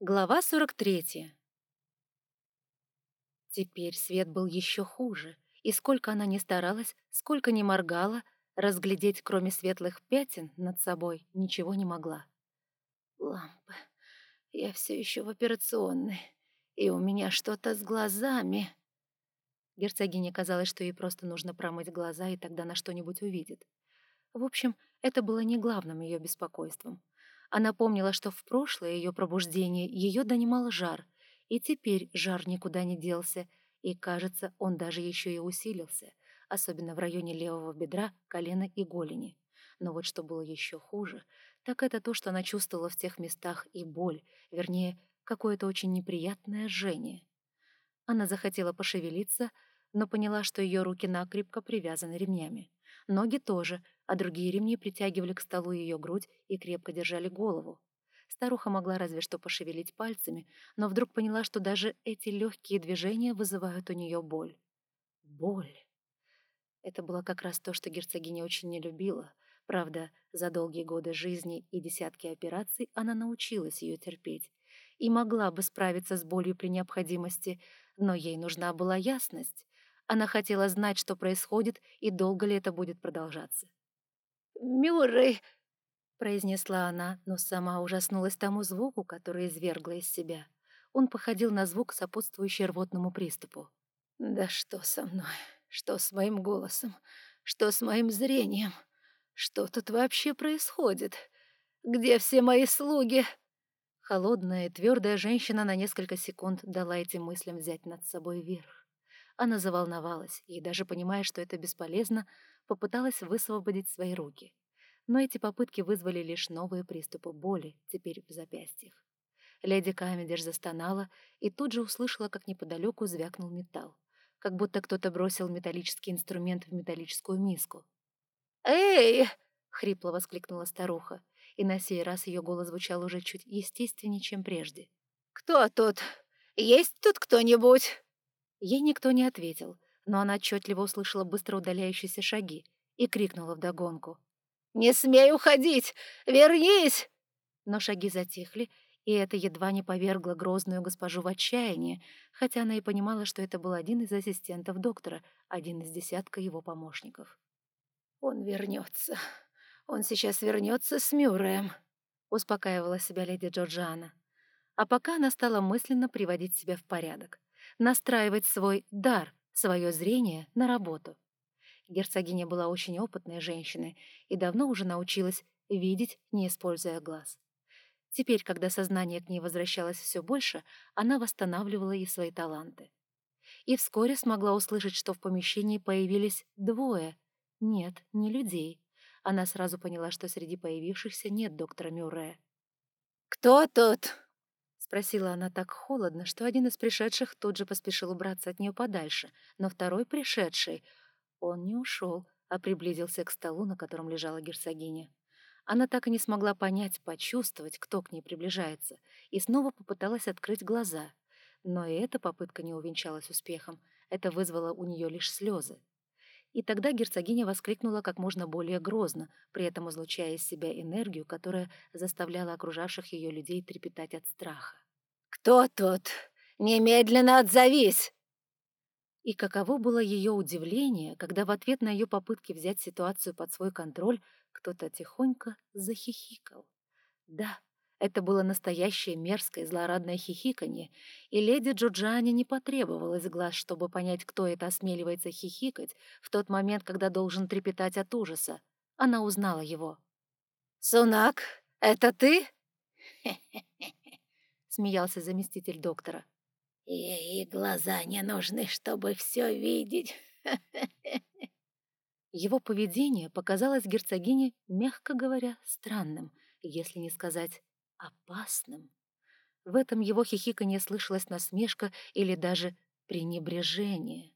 Глава 43. Теперь свет был еще хуже, и сколько она ни старалась, сколько ни моргала, разглядеть, кроме светлых пятен над собой, ничего не могла. «Лампы, я все еще в операционной, и у меня что-то с глазами». Герцогине казалось, что ей просто нужно промыть глаза, и тогда она что-нибудь увидит. В общем, это было не главным ее беспокойством. Она помнила, что в прошлое ее пробуждение ее донимал жар, и теперь жар никуда не делся, и, кажется, он даже еще и усилился, особенно в районе левого бедра, колена и голени. Но вот что было еще хуже, так это то, что она чувствовала в тех местах и боль, вернее, какое-то очень неприятное жжение. Она захотела пошевелиться, но поняла, что ее руки накрепко привязаны ремнями. Ноги тоже, а другие ремни притягивали к столу ее грудь и крепко держали голову. Старуха могла разве что пошевелить пальцами, но вдруг поняла, что даже эти легкие движения вызывают у нее боль. Боль. Это было как раз то, что герцогиня очень не любила. Правда, за долгие годы жизни и десятки операций она научилась ее терпеть и могла бы справиться с болью при необходимости, но ей нужна была ясность. Она хотела знать, что происходит и долго ли это будет продолжаться. «Мюррей!» — произнесла она, но сама ужаснулась тому звуку, который извергла из себя. Он походил на звук, сопутствующий рвотному приступу. «Да что со мной? Что с моим голосом? Что с моим зрением? Что тут вообще происходит? Где все мои слуги?» Холодная, твердая женщина на несколько секунд дала этим мыслям взять над собой верх. Она заволновалась и, даже понимая, что это бесполезно, попыталась высвободить свои руки. Но эти попытки вызвали лишь новые приступы боли, теперь в запястьях. Леди Камедиш застонала и тут же услышала, как неподалеку звякнул металл, как будто кто-то бросил металлический инструмент в металлическую миску. «Эй!» — хрипло воскликнула старуха, и на сей раз ее голос звучал уже чуть естественнее, чем прежде. «Кто тут? Есть тут кто-нибудь?» Ей никто не ответил, но она отчетливо услышала быстро удаляющиеся шаги и крикнула вдогонку. «Не смей уходить! Вернись!» Но шаги затихли, и это едва не повергло грозную госпожу в отчаяние, хотя она и понимала, что это был один из ассистентов доктора, один из десятка его помощников. «Он вернется. Он сейчас вернется с Мюрреем», — успокаивала себя леди Джорджиана. А пока она стала мысленно приводить себя в порядок настраивать свой дар, свое зрение на работу. Герцогиня была очень опытной женщиной и давно уже научилась видеть, не используя глаз. Теперь, когда сознание к ней возвращалось все больше, она восстанавливала и свои таланты. И вскоре смогла услышать, что в помещении появились двое. Нет, не людей. Она сразу поняла, что среди появившихся нет доктора Мюррея. «Кто тут?» Спросила она так холодно, что один из пришедших тут же поспешил убраться от нее подальше, но второй пришедший... Он не ушел, а приблизился к столу, на котором лежала герцогиня. Она так и не смогла понять, почувствовать, кто к ней приближается, и снова попыталась открыть глаза. Но и эта попытка не увенчалась успехом, это вызвало у нее лишь слезы. И тогда герцогиня воскликнула как можно более грозно, при этом излучая из себя энергию, которая заставляла окружавших ее людей трепетать от страха. «Кто тут? Немедленно отзовись!» И каково было ее удивление, когда в ответ на ее попытки взять ситуацию под свой контроль кто-то тихонько захихикал. Да, это было настоящее мерзкое злорадное хихиканье, и леди Джорджиане не потребовалось глаз, чтобы понять, кто это осмеливается хихикать в тот момент, когда должен трепетать от ужаса. Она узнала его. «Сунак, это ты?» смеялся заместитель доктора. «Ей глаза не нужны, чтобы все видеть». Его поведение показалось герцогине, мягко говоря, странным, если не сказать опасным. В этом его хихиканье слышалась насмешка или даже пренебрежение.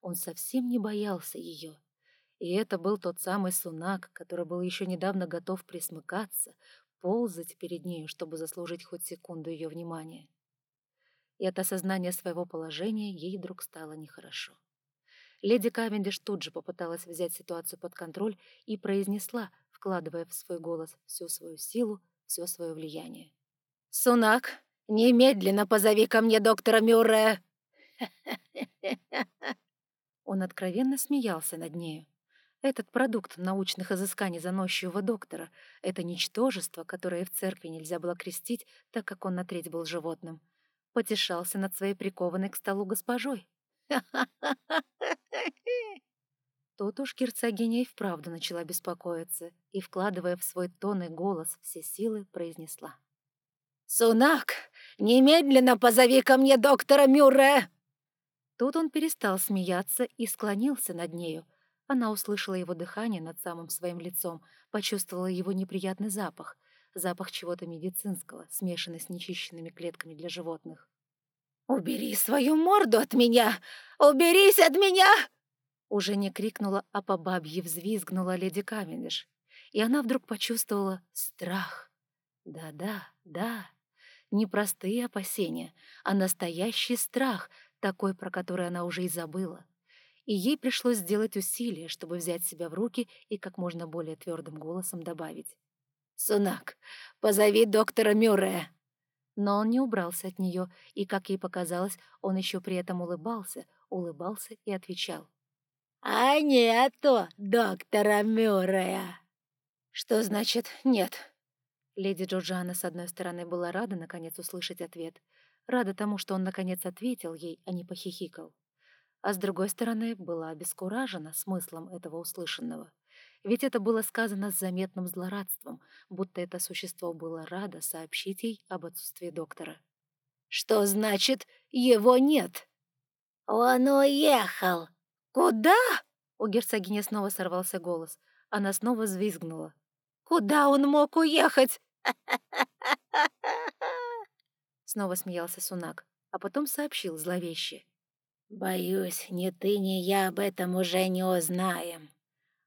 Он совсем не боялся ее. И это был тот самый Сунак, который был еще недавно готов присмыкаться, ползать перед нею, чтобы заслужить хоть секунду ее внимания. И от осознания своего положения ей вдруг стало нехорошо. Леди Кавендиш тут же попыталась взять ситуацию под контроль и произнесла, вкладывая в свой голос всю свою силу, все свое влияние. «Сунак, Немедленно позови ко мне доктора Мюррея!» Он откровенно смеялся над нею. Этот продукт научных изысканий заносчивого доктора — это ничтожество, которое в церкви нельзя было крестить, так как он на треть был животным. Потешался над своей прикованной к столу госпожой. Тут уж герцогиня и вправду начала беспокоиться и, вкладывая в свой тон и голос все силы, произнесла. «Сунак, немедленно позови ко мне доктора Мюрре!» Тут он перестал смеяться и склонился над нею, она услышала его дыхание над самым своим лицом, почувствовала его неприятный запах, запах чего-то медицинского, смешанный с нечищенными клетками для животных. «Убери свою морду от меня! Уберись от меня!» Уже не крикнула, а по бабье взвизгнула леди Камендиш. И она вдруг почувствовала страх. Да-да, да, не простые опасения, а настоящий страх, такой, про который она уже и забыла и ей пришлось сделать усилие, чтобы взять себя в руки и как можно более твердым голосом добавить. «Сунак, позови доктора Мюррея!» Но он не убрался от нее, и, как ей показалось, он еще при этом улыбался, улыбался и отвечал. «А нету доктора Мюррея!» «Что значит «нет»?» Леди Джорджана, с одной стороны, была рада, наконец, услышать ответ. Рада тому, что он, наконец, ответил ей, а не похихикал а с другой стороны была обескуражена смыслом этого услышанного. Ведь это было сказано с заметным злорадством, будто это существо было радо сообщить ей об отсутствии доктора. «Что значит, его нет?» «Он уехал!» «Куда?» У герцогини снова сорвался голос. Она снова взвизгнула. «Куда он мог уехать?» Снова смеялся Сунак, а потом сообщил зловеще. «Боюсь, ни ты, ни я об этом уже не узнаем.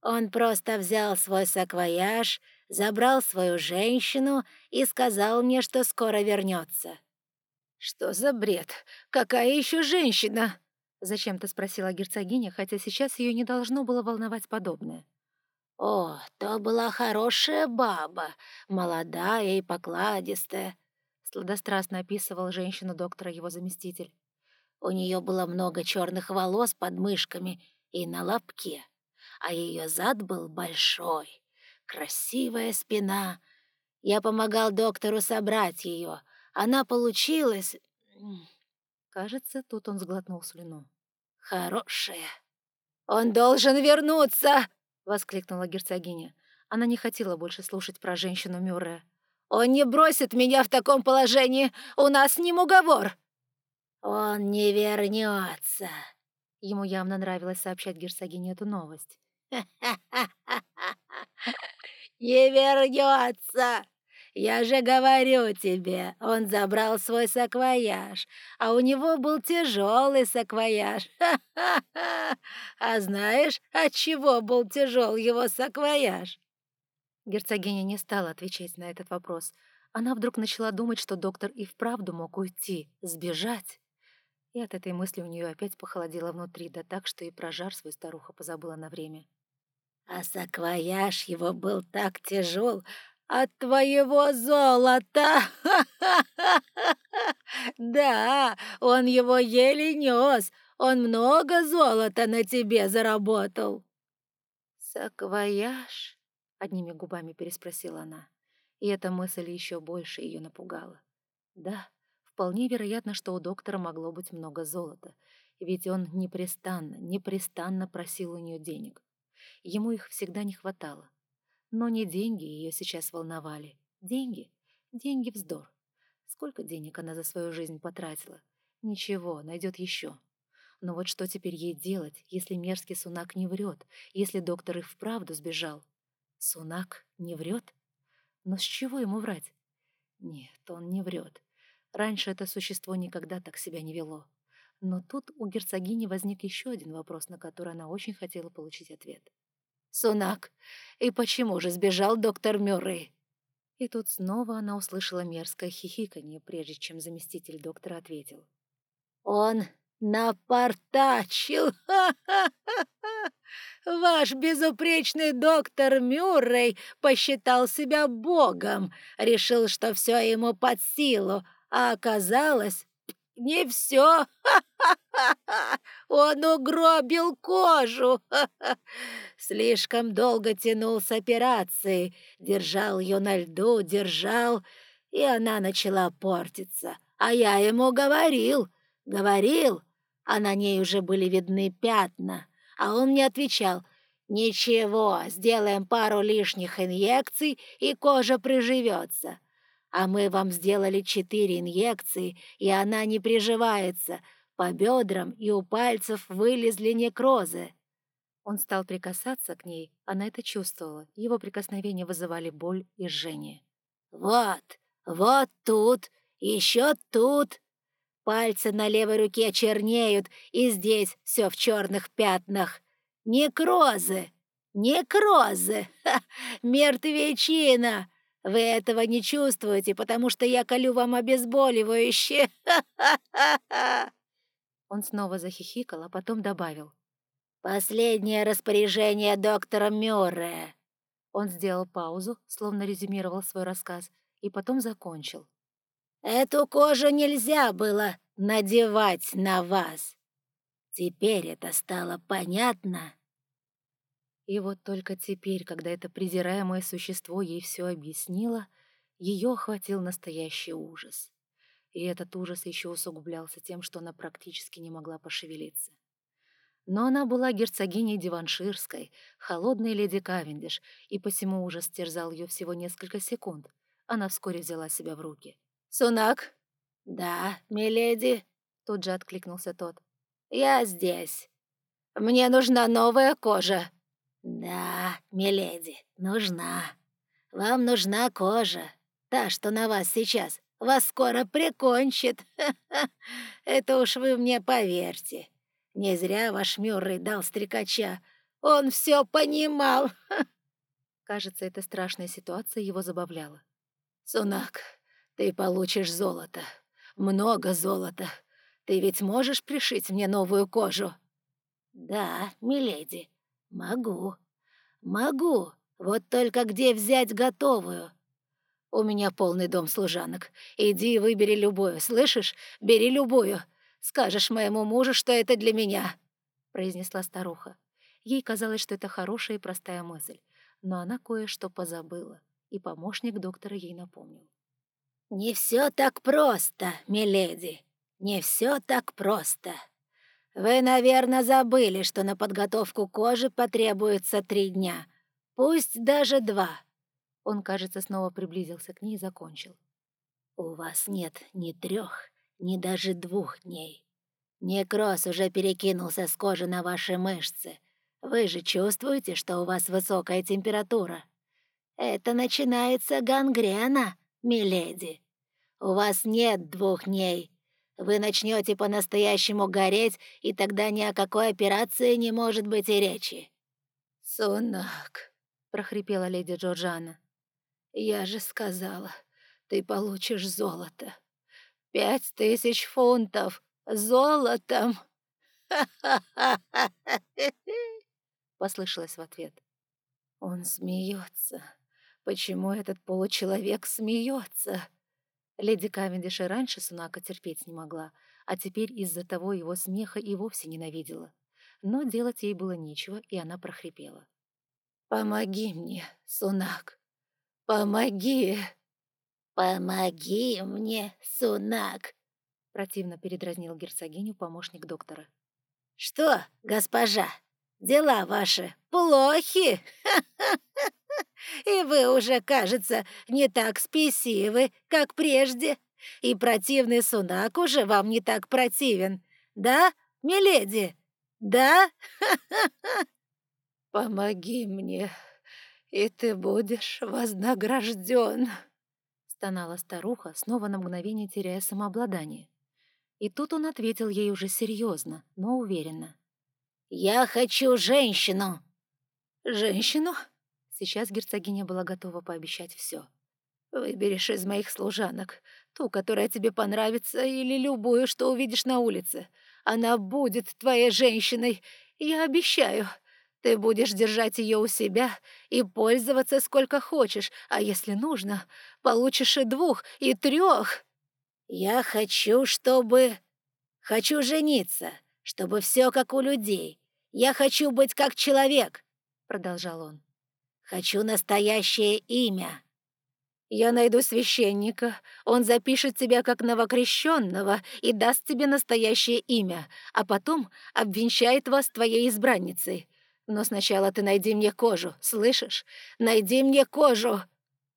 Он просто взял свой саквояж, забрал свою женщину и сказал мне, что скоро вернется. «Что за бред? Какая еще женщина?» — зачем-то спросила герцогиня, хотя сейчас ее не должно было волновать подобное. «О, то была хорошая баба, молодая и покладистая», — сладострастно описывал женщину доктора его заместитель. У нее было много черных волос под мышками и на лобке, а ее зад был большой, красивая спина. Я помогал доктору собрать ее. Она получилась... Кажется, тут он сглотнул слюну. «Хорошая». «Он должен вернуться!» — воскликнула герцогиня. Она не хотела больше слушать про женщину Мюррея. «Он не бросит меня в таком положении! У нас с ним уговор!» «Он не вернется!» Ему явно нравилось сообщать герцогине эту новость. «Не вернется! Я же говорю тебе, он забрал свой саквояж, а у него был тяжелый саквояж. А знаешь, от чего был тяжел его саквояж?» Герцогиня не стала отвечать на этот вопрос. Она вдруг начала думать, что доктор и вправду мог уйти, сбежать. И от этой мысли у нее опять похолодело внутри, да так, что и про жар свой старуха позабыла на время. «А саквояж его был так тяжел от твоего золота! Да, он его еле нес, он много золота на тебе заработал!» «Саквояж?» — одними губами переспросила она, и эта мысль еще больше ее напугала. «Да, Вполне вероятно, что у доктора могло быть много золота, ведь он непрестанно, непрестанно просил у нее денег. Ему их всегда не хватало. Но не деньги ее сейчас волновали. Деньги? Деньги вздор. Сколько денег она за свою жизнь потратила? Ничего, найдет еще. Но вот что теперь ей делать, если мерзкий Сунак не врет, если доктор и вправду сбежал? Сунак не врет? Но с чего ему врать? Нет, он не врет. Раньше это существо никогда так себя не вело. Но тут у герцогини возник еще один вопрос, на который она очень хотела получить ответ. «Сунак, и почему же сбежал доктор Мюррей?» И тут снова она услышала мерзкое хихиканье, прежде чем заместитель доктора ответил. «Он напортачил! Ваш безупречный доктор Мюррей посчитал себя богом, решил, что все ему под силу, А оказалось, не все. Он угробил кожу. Слишком долго тянул с операцией. Держал ее на льду, держал, и она начала портиться. А я ему говорил, говорил, а на ней уже были видны пятна. А он мне отвечал, «Ничего, сделаем пару лишних инъекций, и кожа приживется а мы вам сделали четыре инъекции, и она не приживается. По бедрам и у пальцев вылезли некрозы». Он стал прикасаться к ней, она это чувствовала. Его прикосновения вызывали боль и жжение. «Вот, вот тут, еще тут. Пальцы на левой руке чернеют, и здесь все в черных пятнах. Некрозы, некрозы, ха, мертвечина!» Вы этого не чувствуете, потому что я колю вам обезболивающее. Он снова захихикал, а потом добавил. «Последнее распоряжение доктора Мюррея». Он сделал паузу, словно резюмировал свой рассказ, и потом закончил. «Эту кожу нельзя было надевать на вас. Теперь это стало понятно?» И вот только теперь, когда это презираемое существо ей все объяснило, ее охватил настоящий ужас. И этот ужас еще усугублялся тем, что она практически не могла пошевелиться. Но она была герцогиней Диванширской, холодной леди Кавендиш, и посему ужас терзал ее всего несколько секунд. Она вскоре взяла себя в руки. «Сунак?» «Да, миледи», — тут же откликнулся тот. «Я здесь. Мне нужна новая кожа». «Да, миледи, нужна. Вам нужна кожа. Та, что на вас сейчас. Вас скоро прикончит. Это уж вы мне поверьте. Не зря ваш Мюррей дал стрекача. Он все понимал». Кажется, эта страшная ситуация его забавляла. «Сунак, ты получишь золото. Много золота. Ты ведь можешь пришить мне новую кожу?» «Да, миледи, «Могу. Могу. Вот только где взять готовую?» «У меня полный дом служанок. Иди и выбери любую, слышишь? Бери любую. Скажешь моему мужу, что это для меня», — произнесла старуха. Ей казалось, что это хорошая и простая мысль, но она кое-что позабыла, и помощник доктора ей напомнил. «Не все так просто, миледи, не все так просто». «Вы, наверное, забыли, что на подготовку кожи потребуется три дня. Пусть даже два». Он, кажется, снова приблизился к ней и закончил. «У вас нет ни трех, ни даже двух дней. Некроз уже перекинулся с кожи на ваши мышцы. Вы же чувствуете, что у вас высокая температура? Это начинается гангрена, миледи. У вас нет двух дней, вы начнете по-настоящему гореть, и тогда ни о какой операции не может быть и речи». «Сунак», — прохрипела леди Джорджана, — «я же сказала, ты получишь золото. Пять тысяч фунтов золотом!» послышалось в ответ. «Он смеется. Почему этот получеловек смеется?» Леди Кавендиш и раньше Сунака терпеть не могла, а теперь из-за того его смеха и вовсе ненавидела. Но делать ей было нечего, и она прохрипела. «Помоги мне, Сунак! Помоги!» «Помоги мне, Сунак!» Противно передразнил герцогиню помощник доктора. «Что, госпожа, дела ваши плохи?» И вы уже, кажется, не так спесивы, как прежде. И противный сунак уже вам не так противен. Да, миледи? Да? Помоги мне, и ты будешь вознагражден. Стонала старуха, снова на мгновение теряя самообладание. И тут он ответил ей уже серьезно, но уверенно. «Я хочу женщину!» «Женщину?» Сейчас герцогиня была готова пообещать все. «Выберешь из моих служанок ту, которая тебе понравится, или любую, что увидишь на улице. Она будет твоей женщиной, я обещаю. Ты будешь держать ее у себя и пользоваться сколько хочешь, а если нужно, получишь и двух, и трех. «Я хочу, чтобы... Хочу жениться, чтобы все как у людей. Я хочу быть как человек», — продолжал он. «Хочу настоящее имя». «Я найду священника, он запишет тебя как новокрещенного и даст тебе настоящее имя, а потом обвенчает вас твоей избранницей. Но сначала ты найди мне кожу, слышишь? Найди мне кожу!»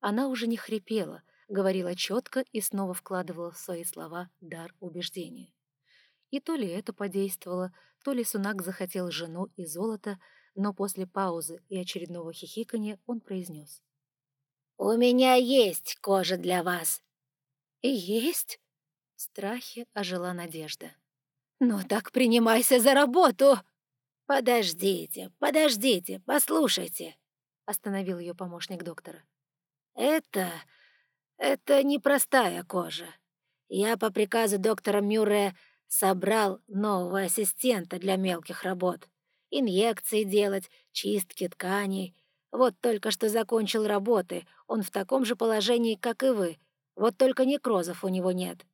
Она уже не хрипела, говорила четко и снова вкладывала в свои слова дар убеждения. И то ли это подействовало, то ли Сунак захотел жену и золото, но после паузы и очередного хихикания он произнес. «У меня есть кожа для вас». «И есть?» В страхе ожила надежда. «Ну так принимайся за работу!» «Подождите, подождите, послушайте», — остановил ее помощник доктора. «Это... это непростая кожа. Я по приказу доктора Мюррея собрал нового ассистента для мелких работ. Инъекции делать, чистки тканей. Вот только что закончил работы, он в таком же положении, как и вы. Вот только некрозов у него нет».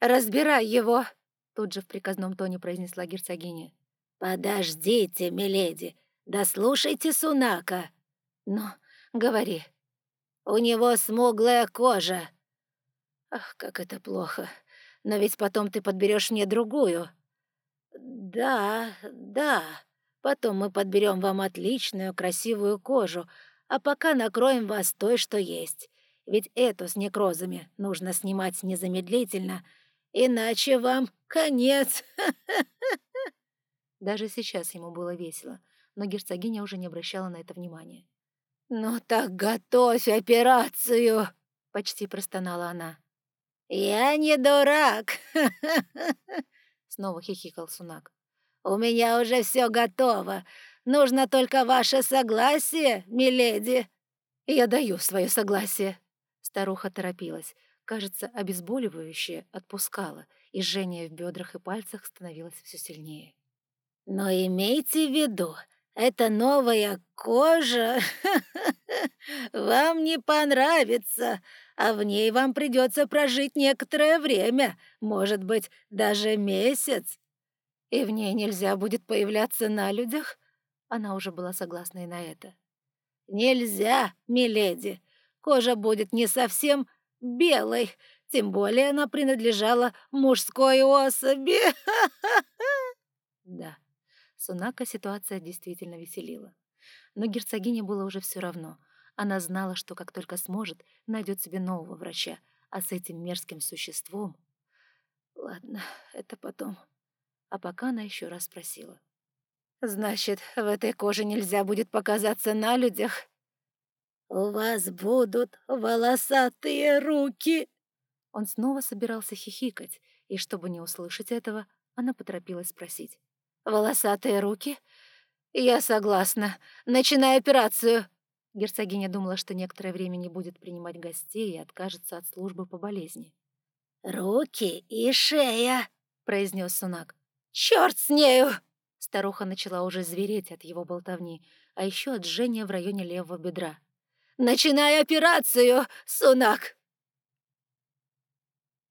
«Разбирай его!» — тут же в приказном тоне произнесла герцогиня. «Подождите, миледи, дослушайте Сунака». «Ну, говори». «У него смуглая кожа». «Ах, как это плохо. Но ведь потом ты подберешь мне другую». «Да, да. Потом мы подберем вам отличную, красивую кожу, а пока накроем вас той, что есть. Ведь эту с некрозами нужно снимать незамедлительно, иначе вам конец». Даже сейчас ему было весело, но герцогиня уже не обращала на это внимания. «Ну так готовь операцию!» — почти простонала она. «Я не дурак!» — снова хихикал Сунак. «У меня уже все готово. Нужно только ваше согласие, миледи!» «Я даю свое согласие!» Старуха торопилась. Кажется, обезболивающее отпускало, и жжение в бедрах и пальцах становилось все сильнее. Но имейте в виду, эта новая кожа вам не понравится, а в ней вам придется прожить некоторое время, может быть, даже месяц. И в ней нельзя будет появляться на людях? Она уже была согласна и на это. Нельзя, миледи. Кожа будет не совсем белой, тем более она принадлежала мужской особи. Да. Сунака ситуация действительно веселила. Но герцогине было уже все равно. Она знала, что как только сможет, найдет себе нового врача, а с этим мерзким существом... Ладно, это потом. А пока она еще раз спросила. «Значит, в этой коже нельзя будет показаться на людях?» «У вас будут волосатые руки!» Он снова собирался хихикать, и чтобы не услышать этого, она поторопилась спросить. Волосатые руки? Я согласна. Начинай операцию. Герцогиня думала, что некоторое время не будет принимать гостей и откажется от службы по болезни. «Руки и шея», — произнес Сунак. «Чёрт с нею!» Старуха начала уже звереть от его болтовни, а еще от жжения в районе левого бедра. «Начинай операцию, Сунак!»